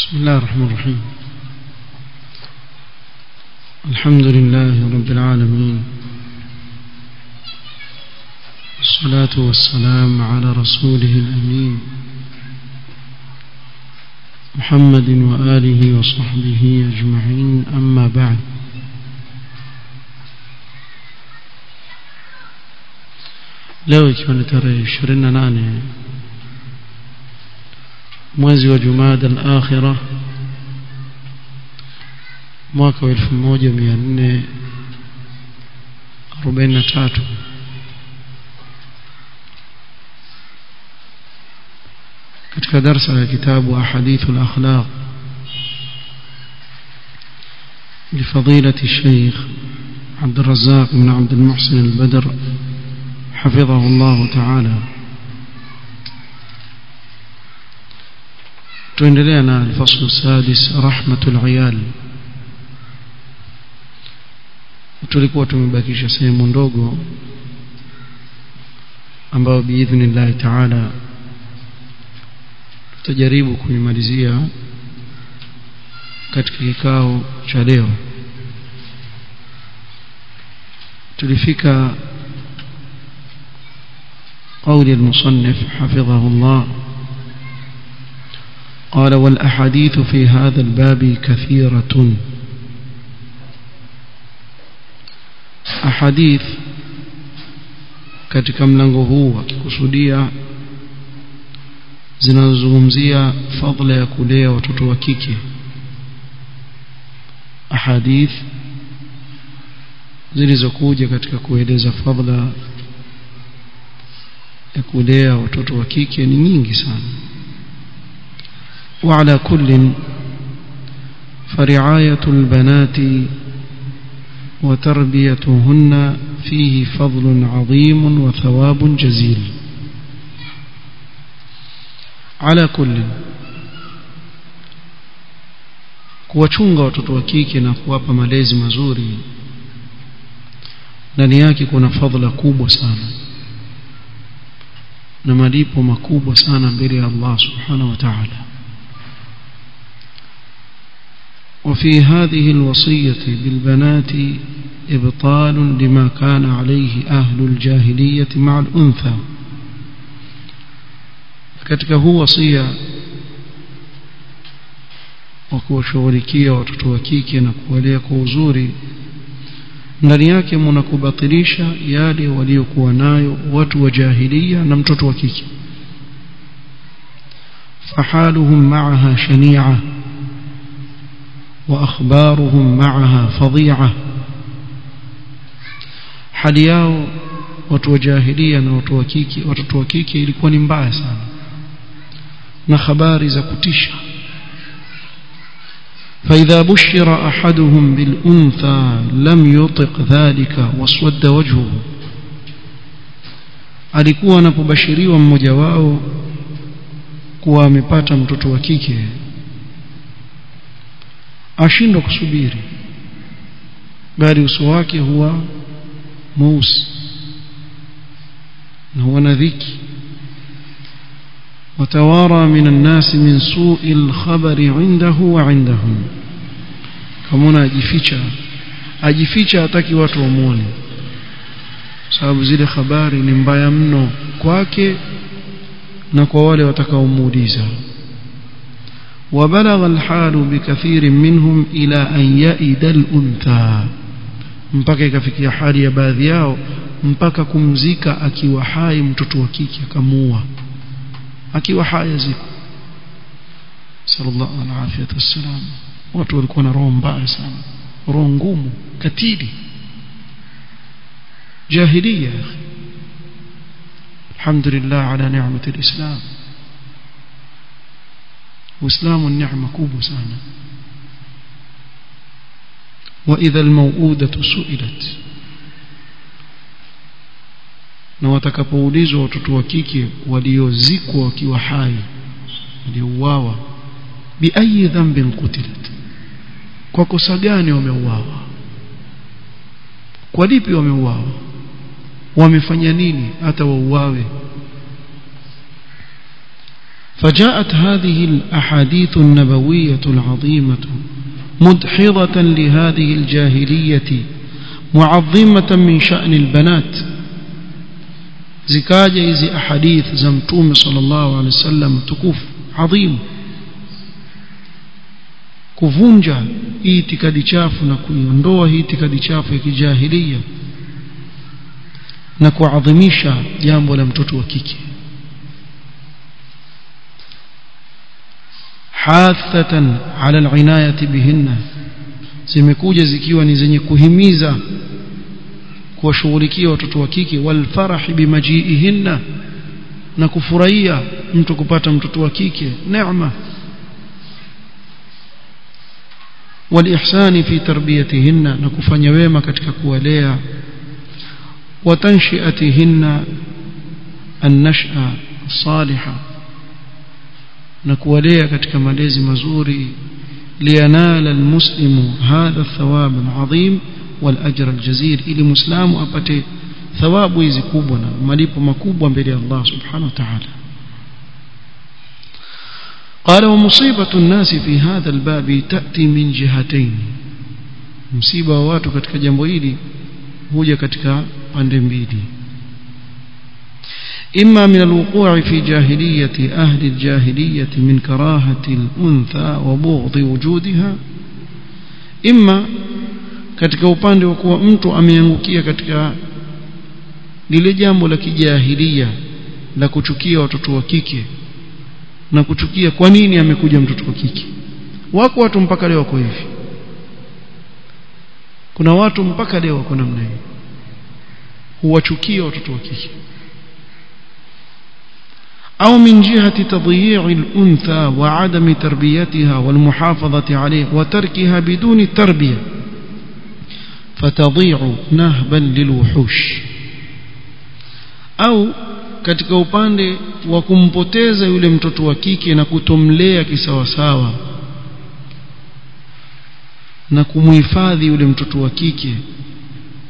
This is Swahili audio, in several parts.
بسم الله الرحمن الرحيم. الحمد لله رب العالمين. الصلاة والسلام على رسوله الأمين. محمد وآله وصحبه أجمعين أما بعد. leo ikiwa ni tarehe 28 mwezi wa Jumada al-Akhirah mwaka wa 1443 katika darsa ya kitabu ahadithu al-akhlaq لفضيلة الشيخ عبد الرزاق بن عبد المحسن البدر حفظه الله تعالى tuendelea na الفصل السادس رحمة العيال tulikuwa tumebakisha sehemu ndogo ambayo biidhnillahi taala tutajaribu kuimalizia katika kikao cha leo tulifika قول المصنف حفظه الله قال والأحاديث في هذا الباب كثيرة أحاديث katika mlango huu akikusudia zinazozungumzia fadla ya kulea watoto wa kike ahadith zilizokuja katika kueleza fadla ya kulea watoto wa kike ni nyingi sana وعلى كل فرعاية البنات وتربيتهن فيه فضل عظيم وثواب جزيل. على كل كوچونغا وتتوكيكي نكواب ملازي مزوري نانياكي كنا فضل كوبو سانا نماليبو مكوبو سانا بري الله سبحانه وتعالى وفي هذه الوصية بالبنات إبطال لما كان عليه أهل الجاهلية مع الأنثى. فكتك هو وصية وكو شوريكية وتتوكيك نكو وليك وزوري نرياك منكو بطريشة يالي وليك ونايو وتو جاهلية نم تتوكيكي. فحالهم معها شنيعة. wa akhbaruhum ma'aha fadhi'a hali yao watu wa jahilia na watu wa kike watoto wa kike ilikuwa ni mbaya sana na habari za kutisha فإذا بشر أحدهم بالأنثى لم يطق ذلك واسود وجهه alikuwa anapobashiriwa mmoja wao kuwa amepata mtoto wa kike ashindwa kusubiri. Bali uso wake huwa mweusi. Na huwa na dhiki. Watawara min nasi min sui lkhabari indahu wa indahum. Kamuna ajificha ajificha hataki watu wamuone. Sababu zile khabari ni mbaya mno kwake na kwa wale watakaomuuliza. وبلغ الحال بكثير منهم إلى أن يئد الأنثى mpaka ikafikia hali ya baadhi yao mpaka kumzika akiwa hai mtoto wa kike akamuua akiwa haya ziko sallallahu alaihi wasallam watu walikuwa na roho mbaya sana roho ngumu katili jahiliya alhamdulillah ala ni'mati alislam uislamu ni neema kubwa sana. Wa idha almauudatu suilat na watakapoulizwa watoto wa kike waliozikwa wakiwa hai waliouawa biayi dhanbin kutilat kwa kosa gani wameuawa? Kwa lipi wameuawa? Wamefanya nini hata wauawe? فجاءت هذه الأحاديث النبوية العظيمة مدحضة لهذه الجاهلية معظمة من شأن البنات. زكاجة إذي أحاديث زمتوم صلى الله عليه وسلم تكوف عظيم. كفونجا إيتك دشاف نكوي وندوه إيتك دشاف جاهلية. نكو عظميشا يامبو لم تتوكيكي. Hathatan ala alinayati bihinna zimekuja zikiwa ni zenye kuhimiza kuwashughulikia watoto wa kike walfarahi bimajiihinna na kufurahia mtu kupata mtoto wa kike neema والإحسان في تربيتهن نكفن ويما katika kuwalea وتنشئتهن النشأة الصالحة نكوالea katika malezi mazuri لينال المسلم هذا الثواب العظيم والأجر الجزيل ili muislamu apate thawabu hizi kubwa na malipo makubwa mbele ya Allah subhanahu wa ta'ala قال ومصيبة الناس في هذا الباب تأتي من جهتين wa watu katika jambo hili huja katika pande mbili إما من الوقوع في جاهلية أهل الجاهلية من كراهة الأنثى وبغض وجودها إما katika upande wa kuwa mtu ameangukia katika lile jambo la kijahilia la kuchukia watoto wa kike na kuchukia kwa nini amekuja mtoto wa kike wako watu mpaka leo wako hivi kuna watu mpaka leo wako namna hii huwachukia watoto wa kike أو من جهة تضييع الأنثى وعدم تربيتها والمحافظة عليه وتركها بدون التربية فتضيع نهبا للوحوش أو katika upande wa kumpoteza yule mtoto wa kike na kutomlea kisawasawa na kumhifadhi yule mtoto wa kike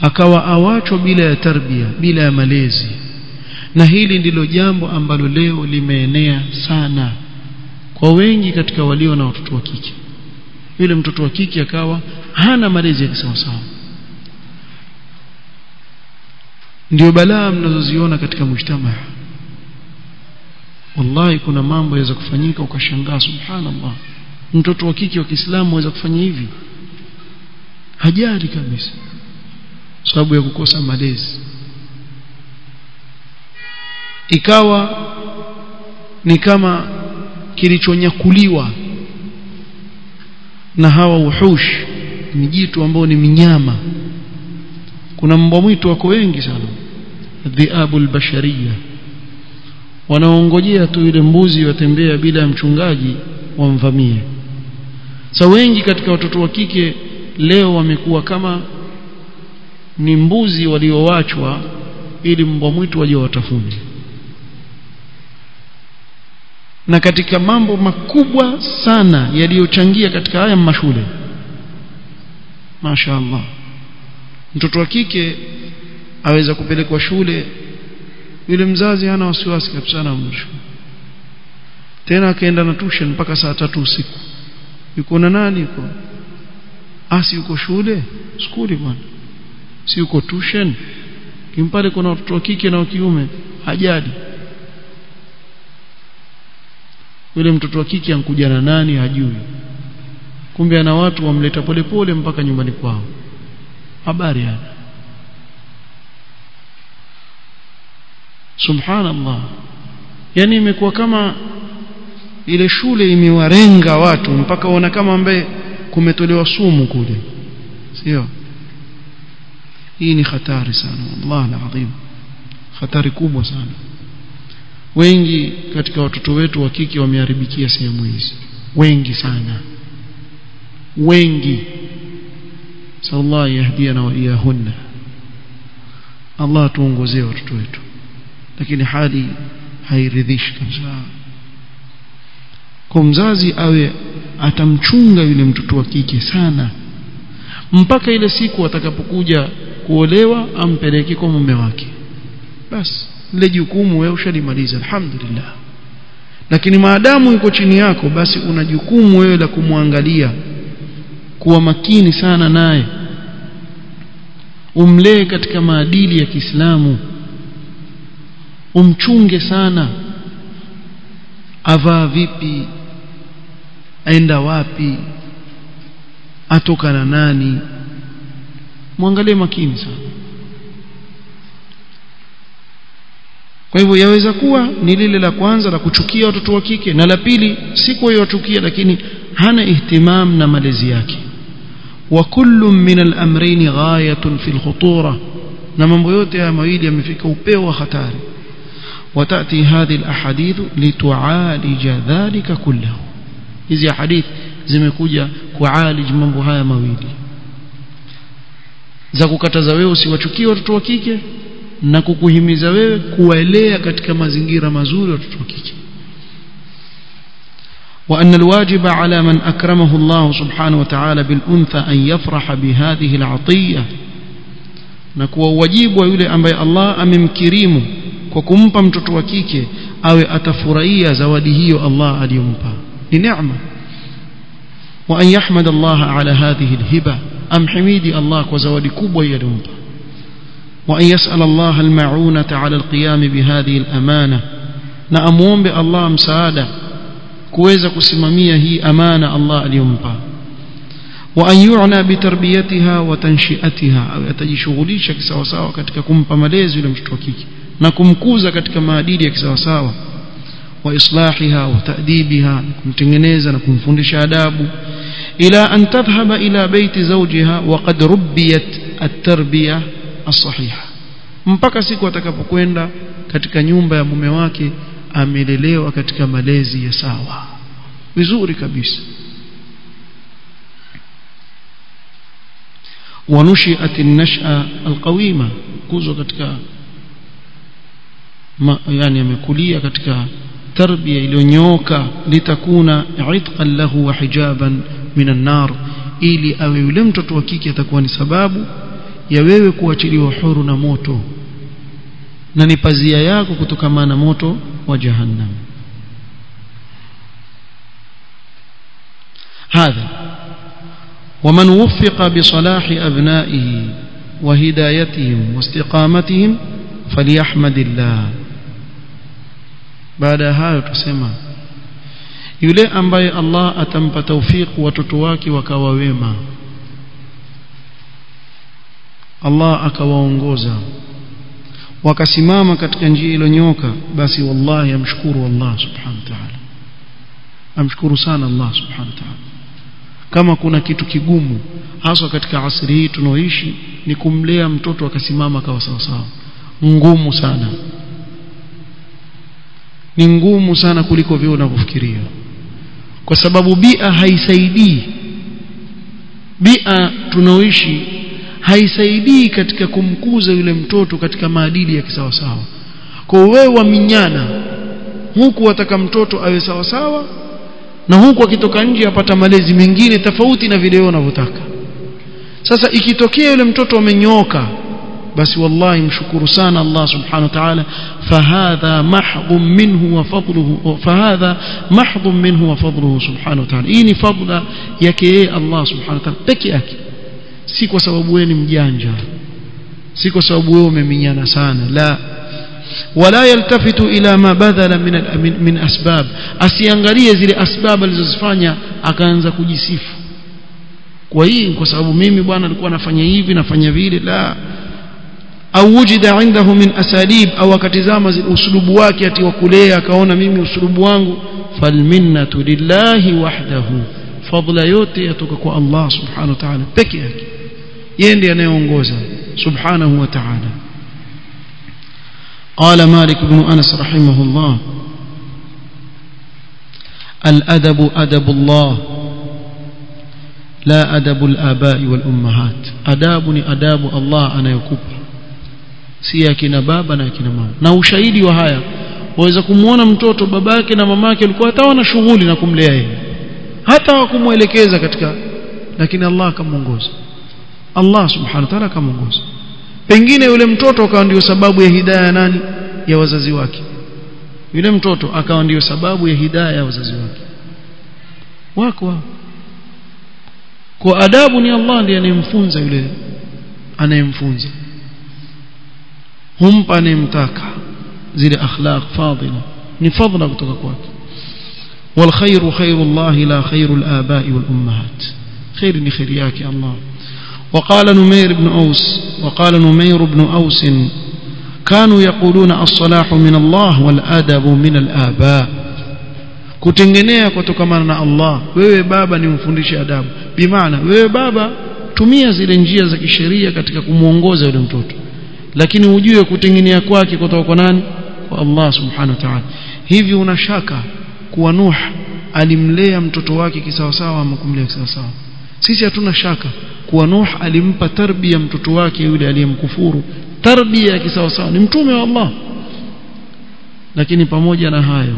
akawa awachwa bila ya tarbia bila ya malezi na hili ndilo jambo ambalo leo limeenea sana kwa wengi katika walio na watoto wa kike. Yule mtoto wa kike akawa hana malezi ya kisawasawa. Ndio balaa mnazoziona katika mujtamaa wallahi kuna mambo yaweza kufanyika ukashangaa subhanallah. Mtoto wa kike wa Kiislamu aweza kufanya hivi? Hajali kabisa. Sababu ya kukosa malezi ikawa ni kama kilichonyakuliwa na hawa uhush mjitu ambao ni minyama. Kuna mbwa mwitu wako wengi sana dhiabu bashariya. Wanaongojea tu ile mbuzi watembea bila ya mchungaji wamvamie. Sa wengi katika watoto wa kike leo wamekuwa kama ni mbuzi waliowachwa ili mbwa mwitu waje watafune na katika mambo makubwa sana yaliyochangia katika haya mashule mashaallah mtoto wa kike aweza kupelekwa shule. Yule mzazi hana wasiwasi kabisa na mwisho. Tena akaenda na tuition mpaka saa tatu usiku. Yuko na nani yuko? Asi yuko shule? Skuli bwana. Si yuko tuition? Kimpale kuna watoto wa kike na wa kiume. Hajali yule mtoto wa kike ankuja na nani hajui. Kumbe ana watu wamleta polepole mpaka nyumbani kwao. Habari hana subhanallah. Yani imekuwa kama ile shule imewarenga watu mpaka wana kama ambaye kumetolewa sumu kule. Sio? Hii ni hatari sana. Wallahi alazim. Hatari kubwa sana wengi katika watoto wetu wa kike wameharibikia sehemu hizi. Wengi sana. Wengi. Sallallahu yahdiana wa iyahunna Allah tuongozee watoto wetu. Lakini hali hairidhishi kabisa. Kwa mzazi awe atamchunga yule mtoto wa kike sana. Mpaka ile siku atakapokuja kuolewa ampeleke kwa mume wake. Basi lile jukumu wewe ushalimaliza alhamdulillah. Lakini maadamu yuko chini yako basi una jukumu wewe la kumwangalia kuwa makini sana naye. Umlee katika maadili ya Kiislamu. Umchunge sana. Avaa vipi? Aenda wapi? Atoka na nani? Mwangalie makini sana kwa hivyo yaweza kuwa ni lile la kwanza la kuchukia watoto wa kike na la pili si kwa hiyo lakini hana ihtimam na malezi yake. Wa kullu min al-amrayn ghayatun fi al-khutura na mambo yote haya mawili yamefika upeo wa hatari. Watati hadhihi al-ahadith litualija dhalika kullahu. Hizi hadith zimekuja kualij mambo haya mawili. Za kukataza wewe usiwachukie watoto wa kike na kukuhimiza wewe kuwaelea katika mazingira mazuri watoto wa kike. وأن الواجب على من أكرمه الله سبحانه وتعالى بالأنثى أن يفرح بهذه العطية نكوى واجب ويولي أنبي الله أمم كريم awe atafurahia zawadi hiyo Allah aliyompa. Ni neema. وأن يحمد الله على هذه الهبة أم حميدي الله وزوادي كبوة يلمpa وأن يسأل الله المعونة على القيام بهذه الأمانة. نأموم بالله مساعدة. كويزة كسمامية هي أمانة الله اليمبا وأن يعنى بتربيتها وتنشئتها. أو يتجشغليش كسوساوة katika kumpa malezi yule mtoto wa kike na kumkuza katika maadili ya وإصلاحها وتأديبها. نكم kumtengeneza نكم kumfundisha adabu إلى أن تذهب إلى بيت زوجها وقد ربيت التربية. as-sahiha mpaka siku atakapokwenda katika nyumba ya mume wake amelelewa katika malezi ya sawa vizuri kabisa ونشئت النشأة القويمة كوزو katika yani amekulia katika tarbia iliyonyooka litakuna itqan lahu wa hijaban minan nar ili awe yule mtoto wa kike atakuwa ni sababu ya wewe kuachiliwa huru na moto na ni pazia yako kutokana na moto wa jahannam هذا ومن وفق بصلاح أبنائه وهدايتهم واستقامتهم فليحمد الله بعد هذا تسمى yule ambaye Allah atampa tawfik watoto wake wakawa wema Allah akawaongoza. Wakasimama katika njia iliyonyoka basi wallahi amshukuru Allah subhanahu wa ta'ala. Amshukuru sana Allah subhanahu wa ta'ala. Kama kuna kitu kigumu haswa katika asri hii tunaoishi ni kumlea mtoto akasimama kawa sawa sawa. Ngumu sana. Ni ngumu sana kuliko vile unavyofikiria. Kwa sababu bia haisaidii. Bia tunaoishi haisaidii katika kumkuza yule mtoto katika maadili ya kisawasawa. Kwa wewe waminyana huku wataka mtoto awe sawasawa na huku akitoka nje apata malezi mengine tofauti na vile unavyotaka. Sasa ikitokea yule mtoto amenyooka basi wallahi mshukuru sana Allah subhanahu wa ta'ala fahadha mahdhum minhu wa fadluhu fahadha mahdhum minhu wa fadluhu subhanahu wa ta'ala. Hii ni fadla yake yeye Allah subhanahu wa ta'ala peke yake si kwa sababu wewe ni mjanja si kwa sababu wewe umeminyana sana la. Wala yaltafitu ila ma badala min, min, min asbab. Asiangalie zile asbab alizozifanya akaanza kujisifu. Kwa hii kwa sababu mimi bwana alikuwa nafanya hivi nafanya vile la. Au wujida indahu min asalib au akatizama usulubu wake ati wa kulea akaona mimi usulubu wangu. Falminnatu lillahi wahdahu. Fadla yote yatoka kwa Allah subhanahu wa ta'ala peke yake yeye ndiye anayeongoza subhanahu wa ta'ala قال مالك بن أنس رحمه الله الأدب أدب الله لا أدب الآباء والأمهات أدابني أداب الله أنا يكبر si akina baba na akina mama na ushahidi wa haya waweza kumuona mtoto babake na mamake walikuwa hata wana shughuli na kumlea yeye hata wakumuelekeza katika lakini Allah akamuongoza Allah subhanahu wa ta'ala akamuongoza. Pengine yule mtoto akawa ndio sababu ya hidayah nani? Ya wazazi wake. Yule mtoto akawa ndio sababu ya hidayah ya wazazi wake. Wako kwa adabu ni Allah ndiye anayemfunza yule anayemfunza. Humpa anayemtaka. Zile akhlaq fadila. Ni fadla kutoka kwake. Wal khairu khairu Allah la khairu al aba'i wal ummahat. Khair ni khair yake Allah. وقال نمير بن أوس وقال نمير بن أوس كانوا يقولون الصلاح من الله والأدب من الآباء kutengenea kutokana na Allah wewe baba ni mfundishe adabu bimaana wewe baba tumia zile njia za kisheria katika kumuongoza yule mtoto lakini ujue kutengenea kwake kutoka kwa nani kwa Allah subhanahu wa ta'ala hivi unashaka kuwa Nuh alimlea mtoto wake kisawasawa ama kumlea kisawasawa sisi hatuna shaka kuwa Nuh alimpa tarbia mtoto wake yule aliyemkufuru. Tarbia ya kisawasawa ni mtume wa Allah. Lakini pamoja na hayo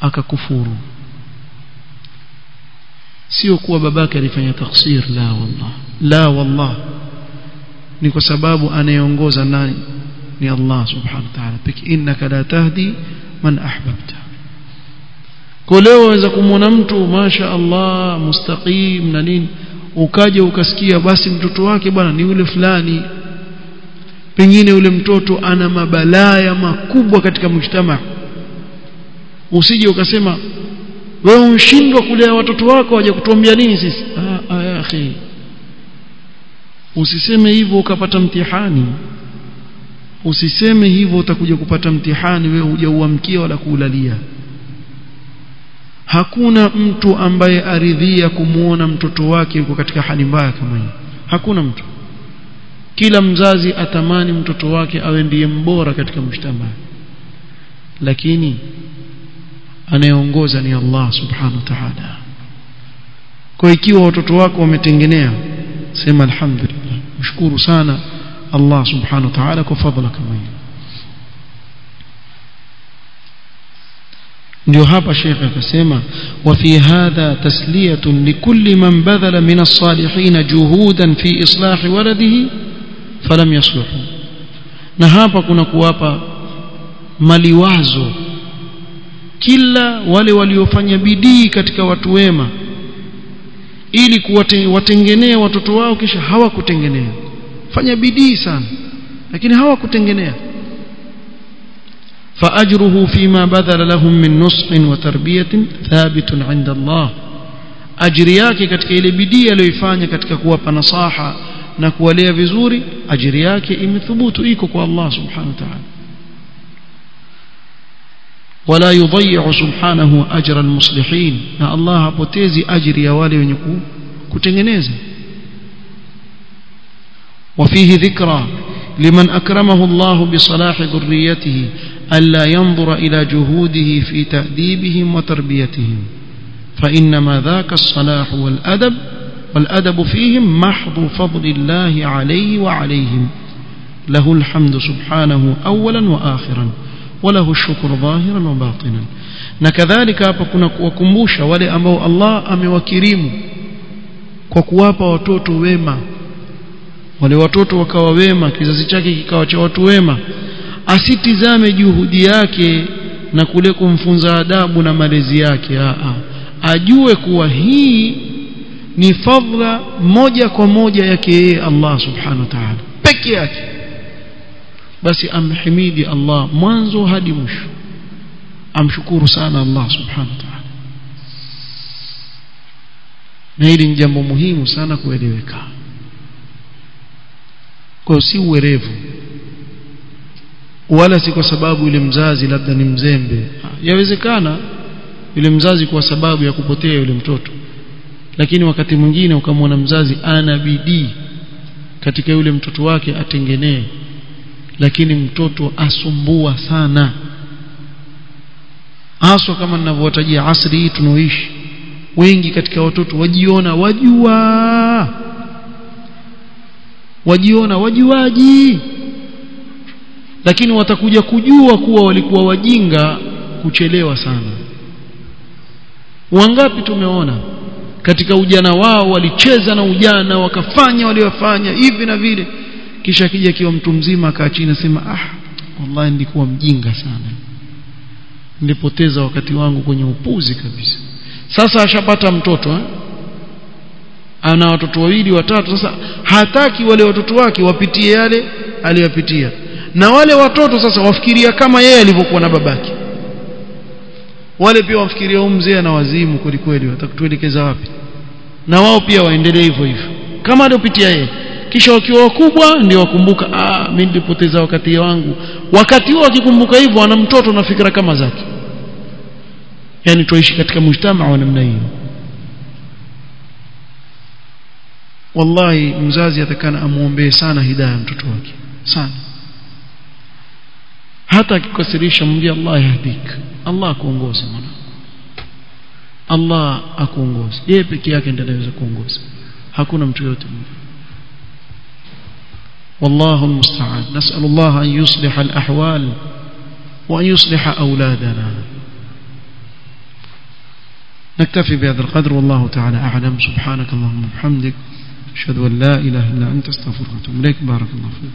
akakufuru. Sio kuwa babake alifanya taksir la wallah. La wallah. Ni kwa sababu anayeongoza nani? Ni Allah subhanahu wa ta'ala. Innaka la tahdi man ahbabta kwa leo waweza kumwona mtu masha Allah mustaqim na nini. Ukaje ukasikia basi mtoto wake bwana ni yule fulani. Pengine yule mtoto ana mabalaya makubwa katika mshtama usije ukasema wewe unshindwa kulea watoto wako waje kutuambia nini sisi? Ah, ah akhi. Usiseme hivyo ukapata mtihani. Usiseme hivyo utakuja kupata mtihani wewe hujauamkia wala kuulalia hakuna mtu ambaye aridhia kumuona mtoto wake yuko katika hali mbaya kama hii. Hakuna mtu. Kila mzazi atamani mtoto wake awe ndiye mbora katika mshtama lakini anayeongoza ni Allah subhanahu wa ta'ala. Kwa ikiwa watoto wako wametengenea sema alhamdulillah. Mshukuru sana Allah subhanahu wa ta'ala kwa fadhila kama hiyo ndio hapa shekhe akasema wa fi hadha tasliyatun likulli man badhala min as-salihin juhudan fi islahi waladihi falam yasluhu. Na hapa kuna kuwapa maliwazo kila wale waliofanya bidii katika watu wema ili kuwatengenea watoto wao kisha hawakutengenea. Fanya bidii sana lakini hawakutengenea فأجره فيما بذل لهم من نصح وتربية ثابت عند الله. أجرياك كتك إلي بدي لو يفاني كتك كواب نصاحة نكوى لي بزوري أجرياك إم ثبوت إيكوكو الله سبحانه وتعالى. ولا يضيع سبحانه أجر المصلحين. يا الله بوتيزي أجر يا والي ونكو كتنينيزي وفيه ذكرى لمن أكرمه الله بصلاح ذريته. ألا ينظر إلى جهوده في تأديبهم وتربيتهم فإنما ذاك الصلاح والأدب والأدب فيهم محض فضل الله عليه وعليهم. له الحمد سبحانه أولا وآخرا وله الشكر ظاهرا وباطنا. نكذلك kuna kuwakumbusha wale ambao Allah amewakirimu kwa kuwapa watoto wema wale watoto wakawa wema kizazi chake asitizame juhudi yake na kule kumfunza adabu na malezi yake. Aa ajue kuwa hii ni fadhila moja kwa moja yake yeye Allah subhanahu wa ta'ala. Peke yake. Basi amhimidi Allah mwanzo hadi mwisho. Amshukuru sana Allah subhanahu wa ta'ala. Na hili ni jambo muhimu sana kueleweka. Kwa si uwerevu wala si kwa sababu yule mzazi labda ni mzembe. Yawezekana yule mzazi kwa sababu ya kupotea yule mtoto. Lakini wakati mwingine ukamwona mzazi ana bidii katika yule mtoto wake atengenee. Lakini mtoto asumbua sana. Haswa kama ninavyowatajia asri hii tunaoishi. Wengi katika watoto wajiona wajua. Wajiona wajuaji lakini watakuja kujua kuwa walikuwa wajinga kuchelewa sana. Wangapi tumeona katika ujana wao walicheza na ujana wakafanya waliofanya hivi na vile. Kisha kija kiwa mtu mzima akaa chini sema ah wallahi nilikuwa mjinga sana. Nilipoteza wakati wangu kwenye upuzi kabisa. Sasa ashapata mtoto eh? ana watoto wawili watatu. Sasa hataki wale watoto wake wapitie yale aliyopitia na wale watoto sasa wafikiria kama yeye alivyokuwa na babake. Wale pia wafikiria huyu mzee ana wazimu kweli kweli watakutuelekeza wapi? Na wao pia waendelee hivyo hivyo. Kama aliopitia yeye. Kisha wakiwa wakubwa ndio wakumbuka ah mimi nilipoteza wakati wangu. Wakati huo akikumbuka hivyo ana mtoto na fikra kama zake. Yani tuishi katika mujtamaa wa namna hiyo. Wallahi mzazi atakana amuombee sana hidayah mtoto wake. Sana hata akikasirisha mwambie Allah yahdik Allah akuongoze mwana. Allah akuongoze. Yeye peke yake ndiye anaweza kuongoza. Hakuna mtu yote mwingine. والله المستعان نسأل الله أن يصلح الأحوال وأن يصلح أولادنا نكتفي بهذا القدر والله تعالى أعلم سبحانك اللهم وبحمدك أشهد أن لا إله إلا أنت استغفرك وأتوب إليك بارك الله فيك